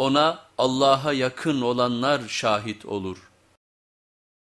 ona Allah'a yakın olanlar şahit olur.